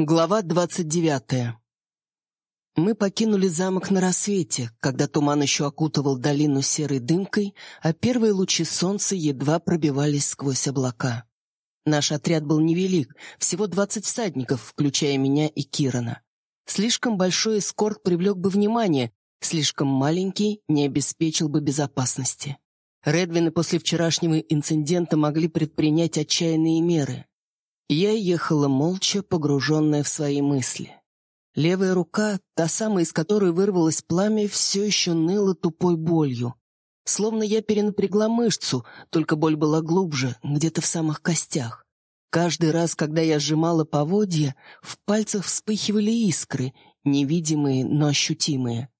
Глава двадцать девятая. Мы покинули замок на рассвете, когда туман еще окутывал долину серой дымкой, а первые лучи солнца едва пробивались сквозь облака. Наш отряд был невелик, всего двадцать всадников, включая меня и Кирана. Слишком большой эскорт привлек бы внимание, слишком маленький не обеспечил бы безопасности. Редвины после вчерашнего инцидента могли предпринять отчаянные меры. Я ехала молча, погруженная в свои мысли. Левая рука, та самая, из которой вырвалось пламя, все еще ныла тупой болью. Словно я перенапрягла мышцу, только боль была глубже, где-то в самых костях. Каждый раз, когда я сжимала поводья, в пальцах вспыхивали искры, невидимые, но ощутимые.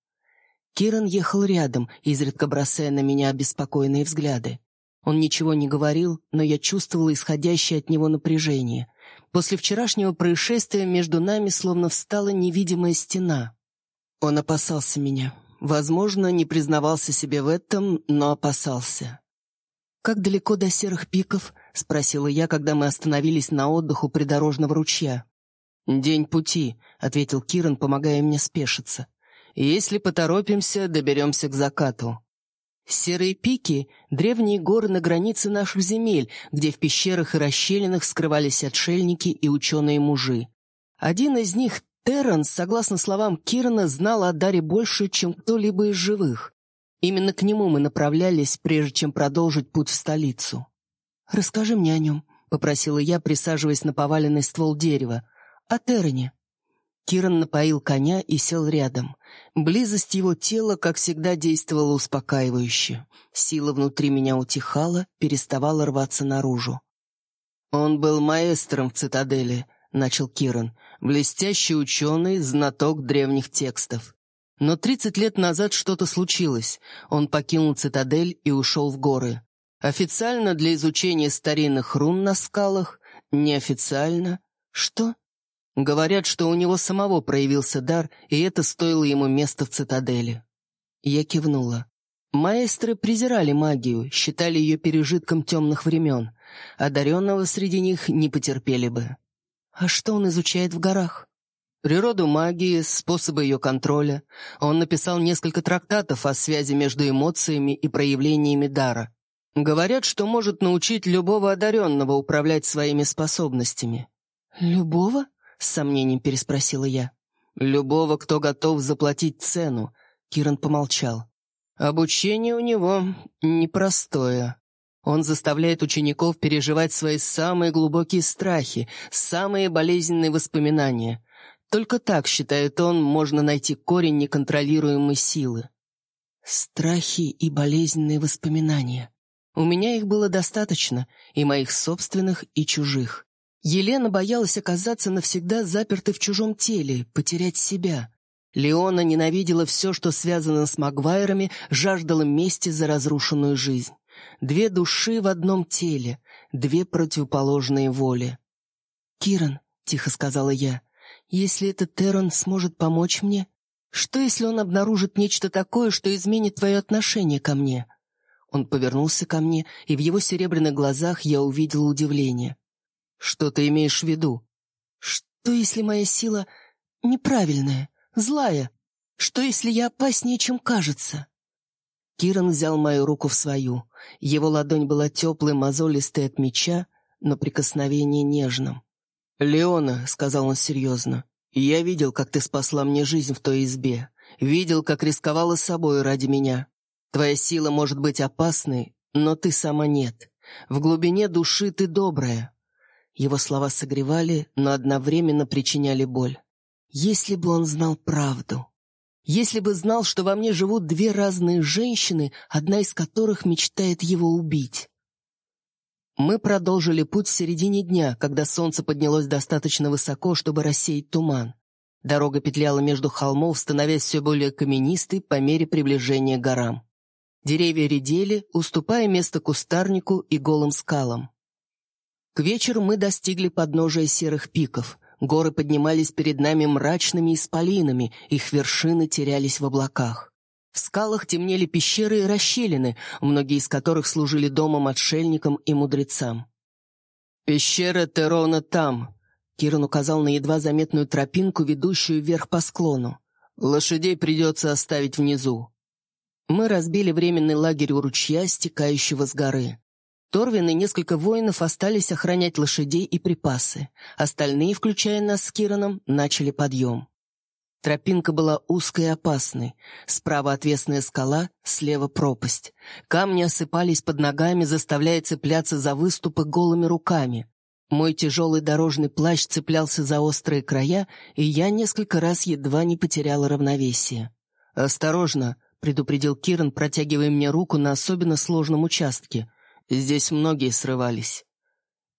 Киран ехал рядом, изредка бросая на меня обеспокоенные взгляды. Он ничего не говорил, но я чувствовала исходящее от него напряжение. После вчерашнего происшествия между нами словно встала невидимая стена. Он опасался меня. Возможно, не признавался себе в этом, но опасался. «Как далеко до серых пиков?» — спросила я, когда мы остановились на отдых у придорожного ручья. «День пути», — ответил Киран, помогая мне спешиться. «Если поторопимся, доберемся к закату». Серые пики — древние горы на границе наших земель, где в пещерах и расщелинах скрывались отшельники и ученые-мужи. Один из них, Терренс, согласно словам Кирана, знал о Даре больше, чем кто-либо из живых. Именно к нему мы направлялись, прежде чем продолжить путь в столицу. «Расскажи мне о нем», — попросила я, присаживаясь на поваленный ствол дерева. «О Террене». Киран напоил коня и сел рядом. Близость его тела, как всегда, действовала успокаивающе. Сила внутри меня утихала, переставала рваться наружу. «Он был маэстром в цитадели», — начал Киран, «блестящий ученый, знаток древних текстов. Но тридцать лет назад что-то случилось. Он покинул цитадель и ушел в горы. Официально для изучения старинных рун на скалах, неофициально... Что? Говорят, что у него самого проявился дар, и это стоило ему места в цитадели. Я кивнула. Маэстры презирали магию, считали ее пережитком темных времен. Одаренного среди них не потерпели бы. А что он изучает в горах? Природу магии, способы ее контроля. Он написал несколько трактатов о связи между эмоциями и проявлениями дара. Говорят, что может научить любого одаренного управлять своими способностями. «Любого?» — с сомнением переспросила я. «Любого, кто готов заплатить цену», — Киран помолчал. «Обучение у него непростое. Он заставляет учеников переживать свои самые глубокие страхи, самые болезненные воспоминания. Только так, считает он, можно найти корень неконтролируемой силы. Страхи и болезненные воспоминания. У меня их было достаточно, и моих собственных, и чужих. Елена боялась оказаться навсегда запертой в чужом теле, потерять себя. Леона ненавидела все, что связано с Магуайрами, жаждала мести за разрушенную жизнь. Две души в одном теле, две противоположные воли. «Киран», — тихо сказала я, — «если этот Террон сможет помочь мне, что если он обнаружит нечто такое, что изменит твое отношение ко мне?» Он повернулся ко мне, и в его серебряных глазах я увидела удивление. «Что ты имеешь в виду?» «Что, если моя сила неправильная, злая? Что, если я опаснее, чем кажется?» Киран взял мою руку в свою. Его ладонь была теплой, мозолистой от меча, но прикосновение нежным. «Леона», — сказал он серьезно, — «я видел, как ты спасла мне жизнь в той избе. Видел, как рисковала собой ради меня. Твоя сила может быть опасной, но ты сама нет. В глубине души ты добрая. Его слова согревали, но одновременно причиняли боль. Если бы он знал правду. Если бы знал, что во мне живут две разные женщины, одна из которых мечтает его убить. Мы продолжили путь в середине дня, когда солнце поднялось достаточно высоко, чтобы рассеять туман. Дорога петляла между холмов, становясь все более каменистой по мере приближения к горам. Деревья редели, уступая место кустарнику и голым скалам. К вечеру мы достигли подножия серых пиков. Горы поднимались перед нами мрачными исполинами, их вершины терялись в облаках. В скалах темнели пещеры и расщелины, многие из которых служили домом отшельникам и мудрецам. «Пещера Терона там», Киран указал на едва заметную тропинку, ведущую вверх по склону. «Лошадей придется оставить внизу». Мы разбили временный лагерь у ручья, стекающего с горы. Торвин и несколько воинов остались охранять лошадей и припасы. Остальные, включая нас с Кираном, начали подъем. Тропинка была узкой и опасной. Справа отвесная скала, слева пропасть. Камни осыпались под ногами, заставляя цепляться за выступы голыми руками. Мой тяжелый дорожный плащ цеплялся за острые края, и я несколько раз едва не потеряла равновесие. «Осторожно!» — предупредил Киран, протягивая мне руку на особенно сложном участке. «Здесь многие срывались».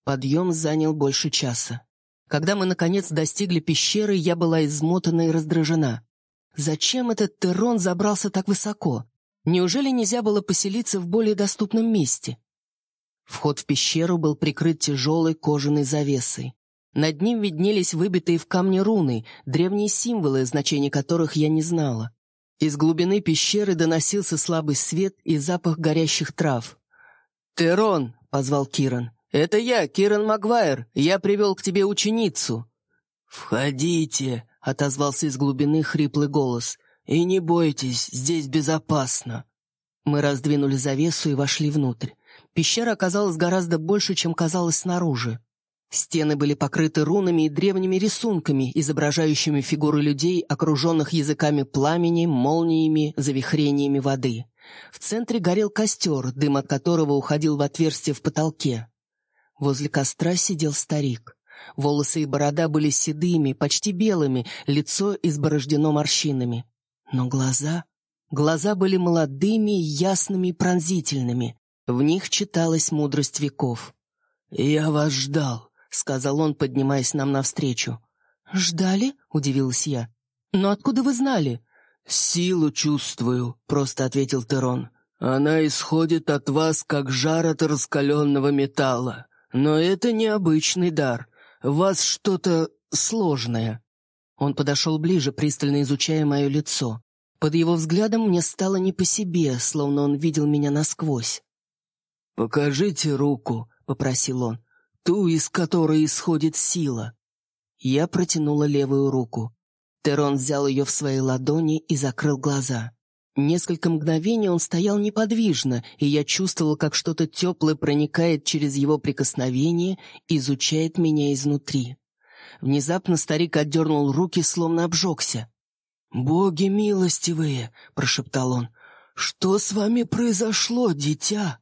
Подъем занял больше часа. Когда мы, наконец, достигли пещеры, я была измотана и раздражена. Зачем этот Террон забрался так высоко? Неужели нельзя было поселиться в более доступном месте? Вход в пещеру был прикрыт тяжелой кожаной завесой. Над ним виднелись выбитые в камне руны, древние символы, значения которых я не знала. Из глубины пещеры доносился слабый свет и запах горящих трав. «Терон!» — позвал Киран. «Это я, Киран Магуайр. Я привел к тебе ученицу». «Входите!» — отозвался из глубины хриплый голос. «И не бойтесь, здесь безопасно». Мы раздвинули завесу и вошли внутрь. Пещера оказалась гораздо больше, чем казалось снаружи. Стены были покрыты рунами и древними рисунками, изображающими фигуры людей, окруженных языками пламени, молниями, завихрениями воды. В центре горел костер, дым от которого уходил в отверстие в потолке. Возле костра сидел старик. Волосы и борода были седыми, почти белыми, лицо изборождено морщинами. Но глаза... Глаза были молодыми, ясными и пронзительными. В них читалась мудрость веков. «Я вас ждал», — сказал он, поднимаясь нам навстречу. «Ждали?» — удивилась я. «Но откуда вы знали?» «Силу чувствую», — просто ответил Терон. «Она исходит от вас, как жар от раскаленного металла. Но это необычный дар. Вас что-то сложное». Он подошел ближе, пристально изучая мое лицо. Под его взглядом мне стало не по себе, словно он видел меня насквозь. «Покажите руку», — попросил он, — «ту, из которой исходит сила». Я протянула левую руку. Терон взял ее в свои ладони и закрыл глаза. Несколько мгновений он стоял неподвижно, и я чувствовала, как что-то теплое проникает через его прикосновение изучает меня изнутри. Внезапно старик отдернул руки, словно обжегся. «Боги милостивые!» — прошептал он. «Что с вами произошло, дитя?»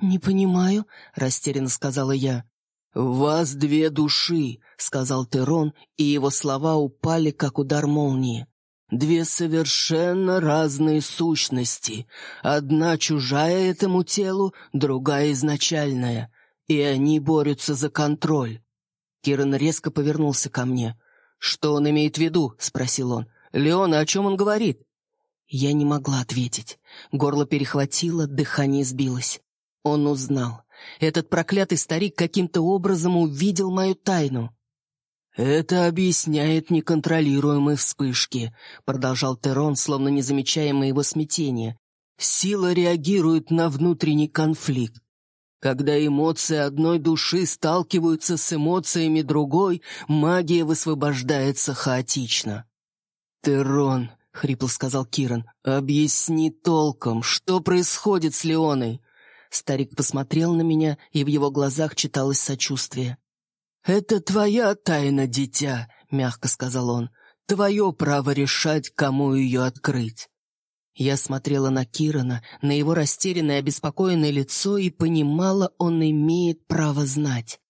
«Не понимаю», — растерянно сказала я. «В вас две души», — сказал Терон, и его слова упали, как удар молнии. «Две совершенно разные сущности. Одна чужая этому телу, другая изначальная. И они борются за контроль». Киран резко повернулся ко мне. «Что он имеет в виду?» — спросил он. «Леона, о чем он говорит?» Я не могла ответить. Горло перехватило, дыхание сбилось. Он узнал. Этот проклятый старик каким-то образом увидел мою тайну. «Это объясняет неконтролируемые вспышки», — продолжал Терон, словно не замечая моего смятения. «Сила реагирует на внутренний конфликт. Когда эмоции одной души сталкиваются с эмоциями другой, магия высвобождается хаотично». «Терон», — хрипло сказал Киран, — «объясни толком, что происходит с Леоной?» Старик посмотрел на меня, и в его глазах читалось сочувствие. «Это твоя тайна, дитя», — мягко сказал он. «Твое право решать, кому ее открыть». Я смотрела на Кирана, на его растерянное, обеспокоенное лицо и понимала, он имеет право знать.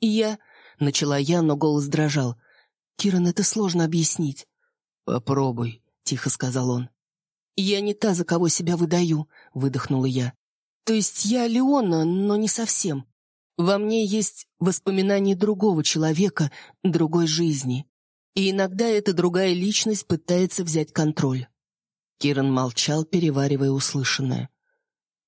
Я... Начала я, но голос дрожал. «Киран, это сложно объяснить». «Попробуй», — тихо сказал он. «Я не та, за кого себя выдаю», — выдохнула я. То есть я Леона, но не совсем. Во мне есть воспоминания другого человека, другой жизни. И иногда эта другая личность пытается взять контроль. Киран молчал, переваривая услышанное.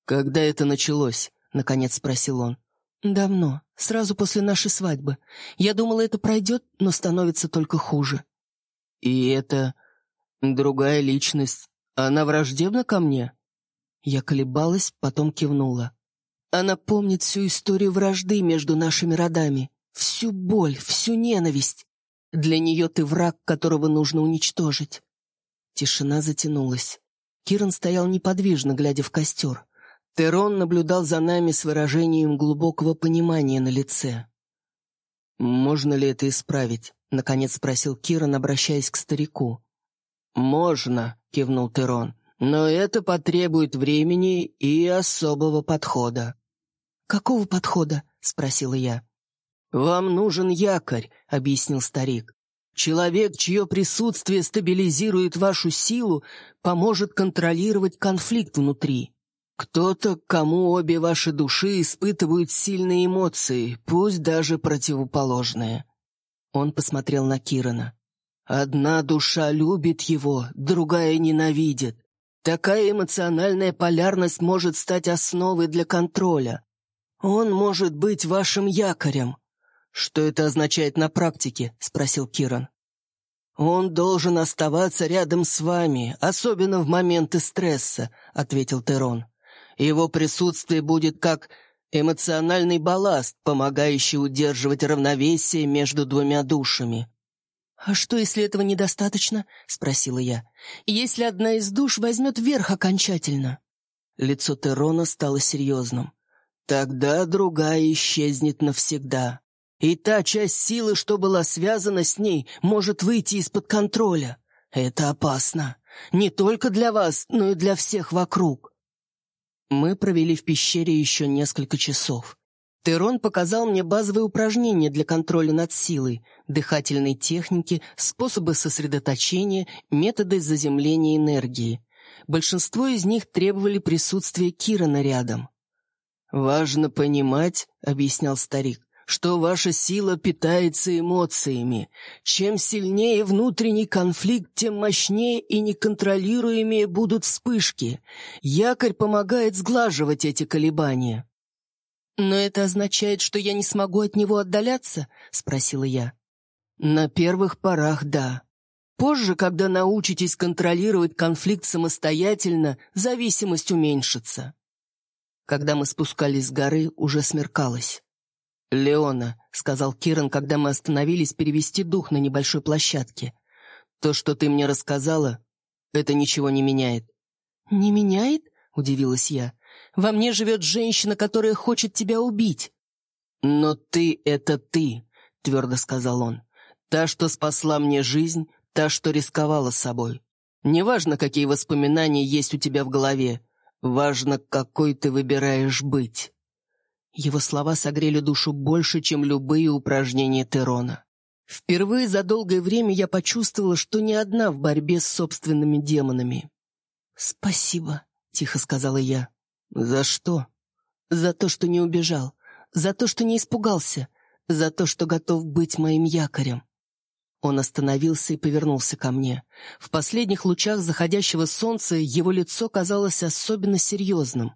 «Когда это началось?» — наконец спросил он. «Давно, сразу после нашей свадьбы. Я думала, это пройдет, но становится только хуже». «И это... другая личность, она враждебна ко мне?» Я колебалась, потом кивнула. Она помнит всю историю вражды между нашими родами. всю боль, всю ненависть. Для нее ты враг, которого нужно уничтожить. Тишина затянулась. Киран стоял неподвижно, глядя в костер. Терон наблюдал за нами с выражением глубокого понимания на лице. «Можно ли это исправить?» — наконец спросил Киран, обращаясь к старику. «Можно», — кивнул Терон, — «но это потребует времени и особого подхода». «Какого подхода?» — спросила я. «Вам нужен якорь», — объяснил старик. «Человек, чье присутствие стабилизирует вашу силу, поможет контролировать конфликт внутри. Кто-то, кому обе ваши души испытывают сильные эмоции, пусть даже противоположные. Он посмотрел на Кирана. Одна душа любит его, другая ненавидит. Такая эмоциональная полярность может стать основой для контроля. Он может быть вашим якорем. Что это означает на практике? спросил Киран. «Он должен оставаться рядом с вами, особенно в моменты стресса», — ответил Терон. Его присутствие будет как эмоциональный балласт, помогающий удерживать равновесие между двумя душами. «А что, если этого недостаточно?» — спросила я. «Если одна из душ возьмет верх окончательно?» Лицо Терона стало серьезным. «Тогда другая исчезнет навсегда. И та часть силы, что была связана с ней, может выйти из-под контроля. Это опасно. Не только для вас, но и для всех вокруг. Мы провели в пещере еще несколько часов. Терон показал мне базовые упражнения для контроля над силой, дыхательные техники, способы сосредоточения, методы заземления энергии. Большинство из них требовали присутствия Кирана рядом. «Важно понимать», — объяснял старик, что ваша сила питается эмоциями. Чем сильнее внутренний конфликт, тем мощнее и неконтролируемее будут вспышки. Якорь помогает сглаживать эти колебания. «Но это означает, что я не смогу от него отдаляться?» — спросила я. «На первых порах — да. Позже, когда научитесь контролировать конфликт самостоятельно, зависимость уменьшится». Когда мы спускались с горы, уже смеркалось. «Леона», — сказал Киран, когда мы остановились перевести дух на небольшой площадке. «То, что ты мне рассказала, это ничего не меняет». «Не меняет?» — удивилась я. «Во мне живет женщина, которая хочет тебя убить». «Но ты — это ты», — твердо сказал он. «Та, что спасла мне жизнь, та, что рисковала собой. Неважно, какие воспоминания есть у тебя в голове, важно, какой ты выбираешь быть». Его слова согрели душу больше, чем любые упражнения Терона. Впервые за долгое время я почувствовала, что не одна в борьбе с собственными демонами. «Спасибо», — тихо сказала я. «За что?» «За то, что не убежал. За то, что не испугался. За то, что готов быть моим якорем». Он остановился и повернулся ко мне. В последних лучах заходящего солнца его лицо казалось особенно серьезным.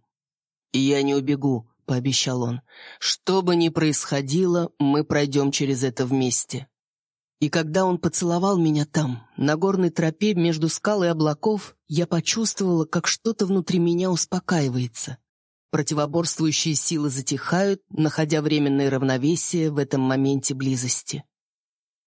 «Я не убегу», пообещал он. «Что бы ни происходило, мы пройдем через это вместе». И когда он поцеловал меня там, на горной тропе между скал и облаков, я почувствовала, как что-то внутри меня успокаивается. Противоборствующие силы затихают, находя временное равновесие в этом моменте близости.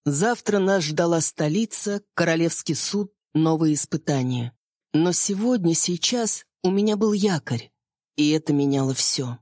Завтра нас ждала столица, королевский суд, новые испытания. Но сегодня, сейчас у меня был якорь, и это меняло все.